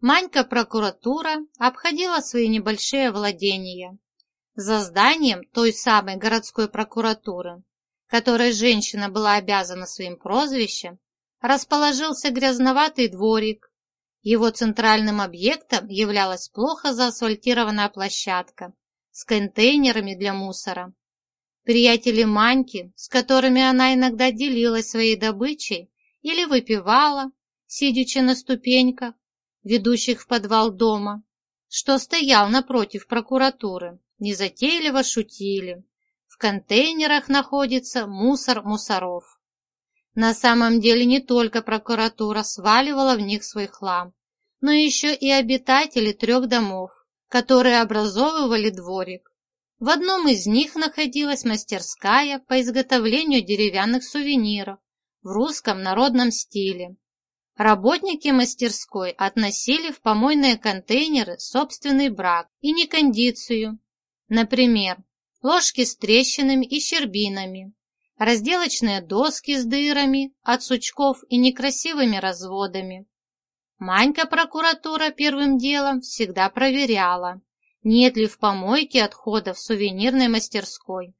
Манька-прокуратура обходила свои небольшие владения. За зданием той самой городской прокуратуры, которой женщина была обязана своим прозвищем, расположился грязноватый дворик. Его центральным объектом являлась плохо заасфальтированная площадка с контейнерами для мусора. Приятели Маньки, с которыми она иногда делилась своей добычей или выпивала, сидячи на ступеньках, ведущих в подвал дома, что стоял напротив прокуратуры, незатейливо шутили. В контейнерах находится мусор мусоров. На самом деле не только прокуратура сваливала в них свой хлам, но еще и обитатели трех домов, которые образовывали дворик. В одном из них находилась мастерская по изготовлению деревянных сувениров в русском народном стиле. Работники мастерской относили в помойные контейнеры собственный брак и некондицию, например, ложки с трещинами и щербинами, разделочные доски с дырами от сучков и некрасивыми разводами. Манька-прокуратура первым делом всегда проверяла, нет ли в помойке отходов сувенирной мастерской,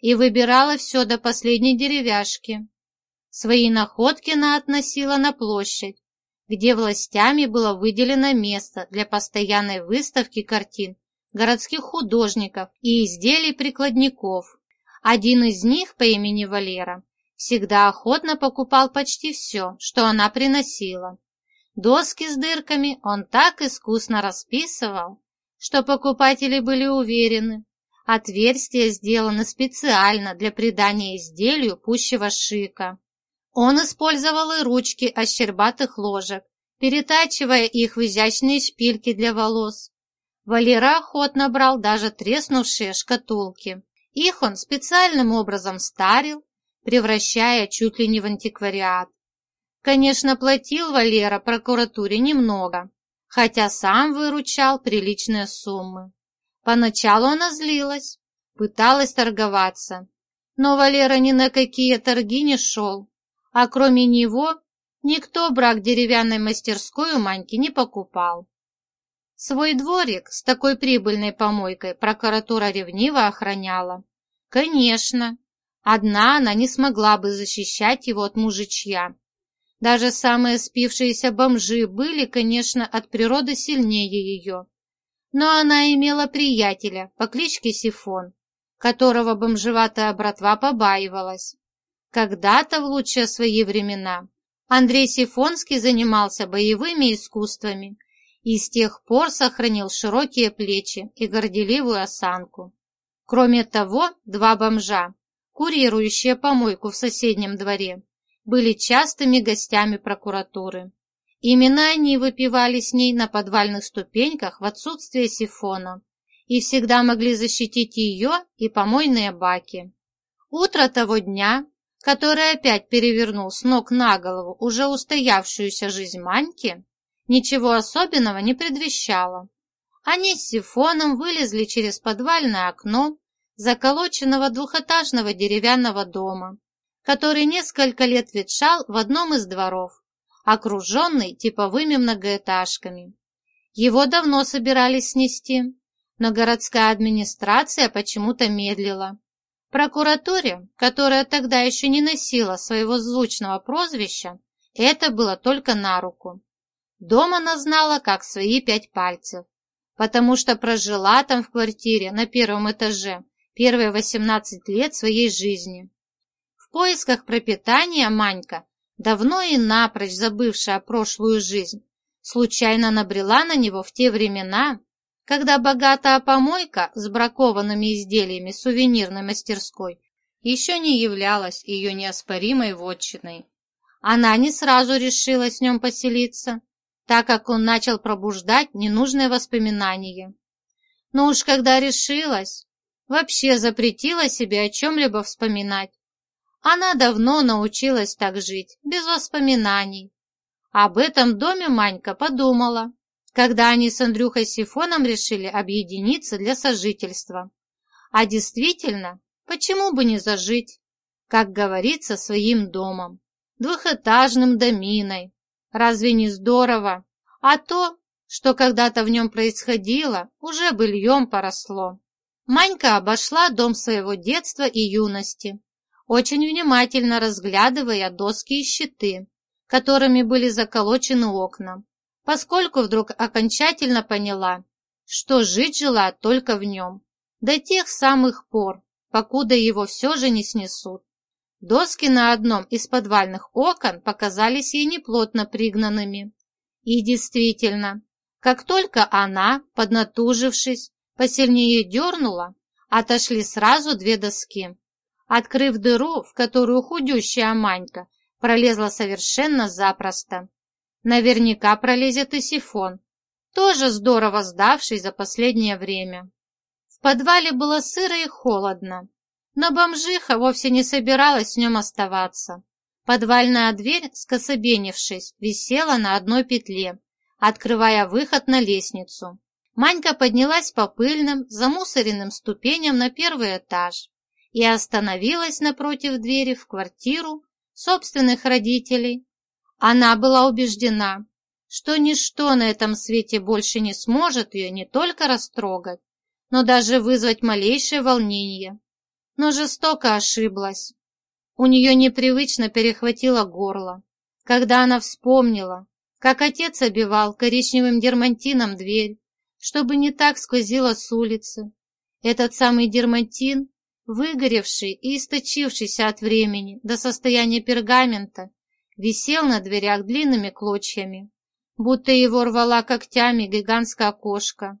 и выбирала все до последней деревяшки. Свои находки она относила на площадь, где властями было выделено место для постоянной выставки картин городских художников и изделий прикладников. Один из них по имени Валера всегда охотно покупал почти все, что она приносила. Доски с дырками он так искусно расписывал, что покупатели были уверены, отверстия сделаны специально для придания изделию пущего шика. Он использовал и ручки ощербатых ложек, перетачивая их в изящные шпильки для волос. Валера охотно брал даже треснувшие шкатулки. Их он специальным образом старил, превращая чуть ли не в антиквариат. Конечно, платил Валера прокуратуре немного, хотя сам выручал приличные суммы. Поначалу она злилась, пыталась торговаться, но Валера ни на какие торги не шел, а кроме него никто брак деревянной мастерской у Маньки не покупал. Свой дворик с такой прибыльной помойкой прокуратура ревниво охраняла. Конечно, одна она не смогла бы защищать его от мужичья. Даже самые спившиеся бомжи были, конечно, от природы сильнее ее. Но она имела приятеля по кличке Сифон, которого бомжеватая братва побаивалась. Когда-то в лучшие свои времена Андрей Сифонский занимался боевыми искусствами и с тех пор сохранил широкие плечи и горделивую осанку. Кроме того, два бомжа, курирующие помойку в соседнем дворе, были частыми гостями прокуратуры. Именно они выпивали с ней на подвальных ступеньках в отсутствие сифона и всегда могли защитить ее и помойные баки. Утро того дня который опять перевернул с ног на голову уже устоявшуюся жизнь Маньки, ничего особенного не предвещало. Они с сифоном вылезли через подвальное окно заколоченного двухэтажного деревянного дома, который несколько лет ветшал в одном из дворов, окруженный типовыми многоэтажками. Его давно собирались снести, но городская администрация почему-то медлила Прокуратуре, которая тогда еще не носила своего звучного прозвища, это было только на руку. Дом она знала как свои пять пальцев, потому что прожила там в квартире на первом этаже первые 18 лет своей жизни. В поисках пропитания Манька, давно и напрочь забывшая прошлую жизнь, случайно набрела на него в те времена, когда богатая помойка с бракованными изделиями сувенирной мастерской еще не являлась ее неоспоримой вотчиной. Она не сразу решила с нем поселиться, так как он начал пробуждать ненужные воспоминания. Но уж когда решилась, вообще запретила себе о чем-либо вспоминать. Она давно научилась так жить, без воспоминаний. Об этом доме Манька подумала, когда они с Андрюхой Сифоном решили объединиться для сожительства. А действительно, почему бы не зажить, как говорится, своим домом, двухэтажным доминой? Разве не здорово? А то, что когда-то в нем происходило, уже быльем поросло. Манька обошла дом своего детства и юности, очень внимательно разглядывая доски и щиты, которыми были заколочены окна, поскольку вдруг окончательно поняла, что жить жила только в нем, до тех самых пор, покуда его все же не снесут. Доски на одном из подвальных окон показались ей неплотно пригнанными. И действительно, как только она, поднатужившись, посильнее дернула, отошли сразу две доски, открыв дыру, в которую худющая Манька пролезла совершенно запросто. Наверняка пролезет и сифон, тоже здорово сдавший за последнее время. В подвале было сыро и холодно, но бомжиха вовсе не собиралась в нем оставаться. Подвальная дверь, скособенившись, висела на одной петле, открывая выход на лестницу. Манька поднялась по пыльным, замусоренным ступеням на первый этаж и остановилась напротив двери в квартиру собственных родителей. Она была убеждена, что ничто на этом свете больше не сможет ее не только растрогать, но даже вызвать малейшее волнение. Но жестоко ошиблась. У нее непривычно перехватило горло, когда она вспомнила, как отец обивал коричневым дермантином дверь, чтобы не так сквозило с улицы. Этот самый дермантин, выгоревший и источившийся от времени до состояния пергамента, висел на дверях длинными клочьями, будто его рвала когтями гигантская кошка.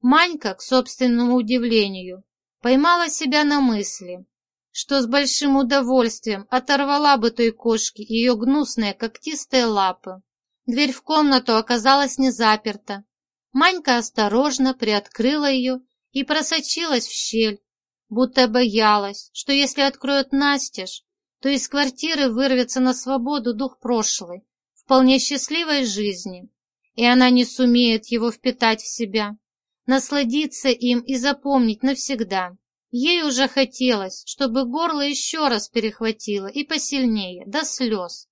Манька, к собственному удивлению, поймала себя на мысли, что с большим удовольствием оторвала бы той кошке ее гнусные когтистые лапы. Дверь в комнату оказалась не заперта. Манька осторожно приоткрыла ее и просочилась в щель, будто боялась, что если откроют настежь, то из квартиры вырвется на свободу дух прошлой, вполне счастливой жизни, и она не сумеет его впитать в себя, насладиться им и запомнить навсегда. Ей уже хотелось, чтобы горло еще раз перехватило и посильнее, до слез.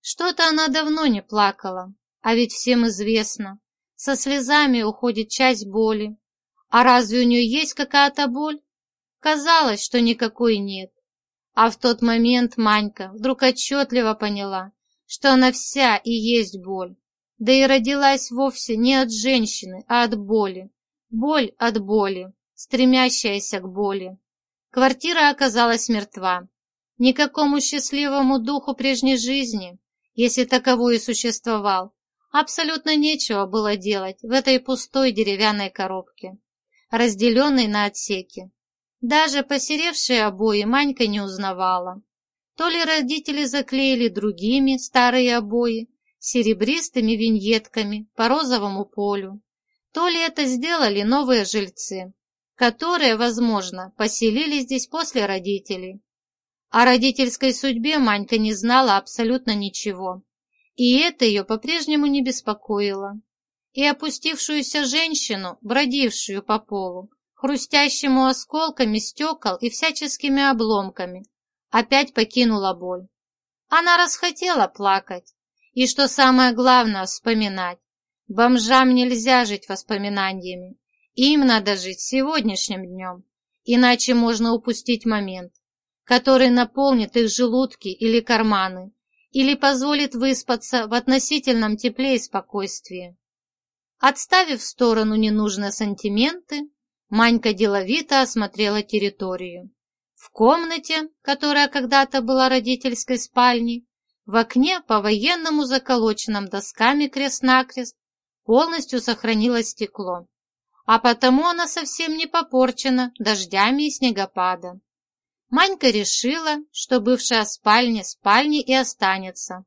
Что-то она давно не плакала, а ведь всем известно, со слезами уходит часть боли. А разве у нее есть какая-то боль? Казалось, что никакой нет. А в тот момент Манька вдруг отчетливо поняла, что она вся и есть боль. Да и родилась вовсе не от женщины, а от боли. Боль от боли, стремящаяся к боли. Квартира оказалась мертва. Никакому счастливому духу прежней жизни если таковой и существовал, абсолютно нечего было делать в этой пустой деревянной коробке, разделенной на отсеки. Даже посеревшие обои Манька не узнавала. То ли родители заклеили другими старые обои, серебристыми виньетками по розовому полю, то ли это сделали новые жильцы, которые, возможно, поселились здесь после родителей. О родительской судьбе Манька не знала абсолютно ничего, и это ее по-прежнему не беспокоило. И опустившуюся женщину, бродившую по полу, хрустящему осколками стекол и всяческими обломками, опять покинула боль. Она расхотела плакать, и, что самое главное, вспоминать. Бомжам нельзя жить воспоминаниями, им надо жить сегодняшним днем, иначе можно упустить момент который наполнит их желудки или карманы, или позволит выспаться в относительном тепле и спокойствии. Отставив в сторону ненужные сантименты, Манька деловито осмотрела территорию. В комнате, которая когда-то была родительской спальней, в окне по-военному заколоченном досками крест-накрест полностью сохранилось стекло, а потому она совсем не попорчена дождями и снегопадом. Манька решила, что бывшая спальня спальней и останется.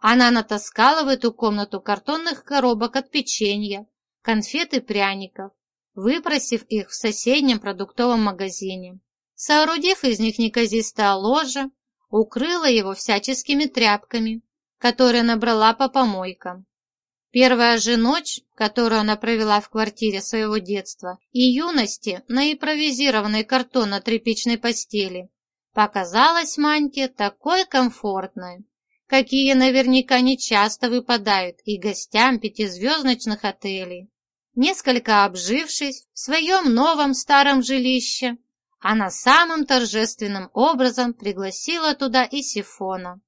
Она натаскала в эту комнату картонных коробок от печенья, конфет и пряников, выпросив их в соседнем продуктовом магазине. Соорудив из них неказистое ложе, укрыла его всяческими тряпками, которые набрала по помойкам. Первая же ночь, которую она провела в квартире своего детства и юности на импровизированной картонно-тряпичной постели, показалась Маньке такой комфортной, какие наверняка нечасто выпадают и гостям пятизвездочных отелей. Несколько обжившись в своем новом старом жилище, она самым торжественным образом пригласила туда и Сифона.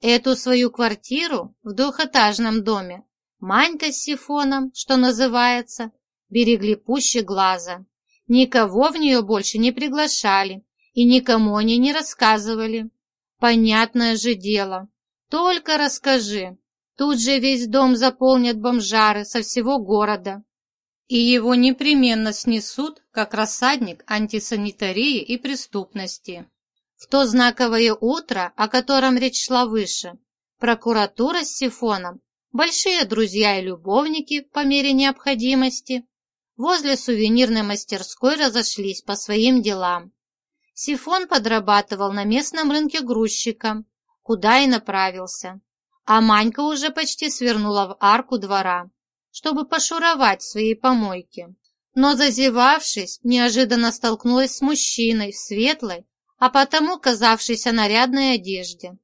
Эту свою квартиру в двухэтажном доме Манька с Сифоном, что называется, берегли пуще глаза. Никого в нее больше не приглашали и никому они не рассказывали. Понятное же дело, только расскажи. Тут же весь дом заполнят бомжары со всего города. И его непременно снесут, как рассадник антисанитарии и преступности. В то знаковое утро, о котором речь шла выше, прокуратура с Сифоном, большие друзья и любовники по мере необходимости, возле сувенирной мастерской разошлись по своим делам. Сифон подрабатывал на местном рынке грузчиком, куда и направился. А Манька уже почти свернула в арку двора, чтобы пошуровать в своей помойке. Но, зазевавшись, неожиданно столкнулась с мужчиной в светлой, а потому казавшейся нарядной одежде.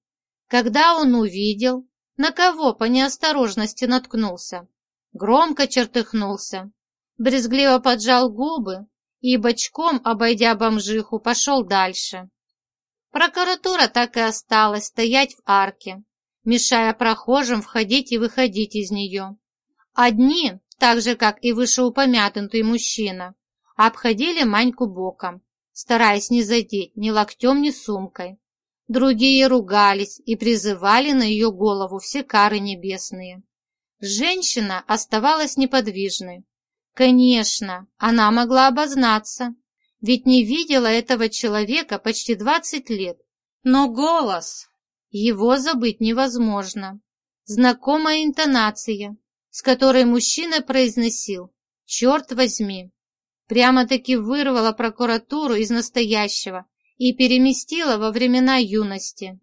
Когда он увидел, на кого по неосторожности наткнулся, громко чертыхнулся, брезгливо поджал губы и, бочком, обойдя бомжиху, пошел дальше. Прокуратура так и осталась стоять в арке, мешая прохожим входить и выходить из нее. Одни, так же, как и вышеупомянутый мужчина, обходили Маньку боком, стараясь не задеть ни локтем, ни сумкой. Другие ругались и призывали на ее голову все кары небесные. Женщина оставалась неподвижной. Конечно, она могла обознаться, ведь не видела этого человека почти двадцать лет. Но голос... Его забыть невозможно. Знакомая интонация, с которой мужчина произносил «Черт возьми!» Прямо-таки вырвала прокуратуру из настоящего и переместила во времена юности.